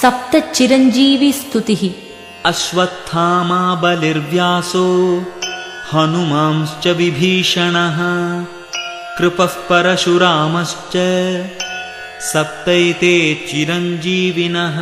सप्तचिरञ्जीविस्तुतिः Ashwatthama बलिर्व्यासो हनुमांश्च विभीषणः कृपः परशुरामश्च सप्तैते चिरञ्जीविनः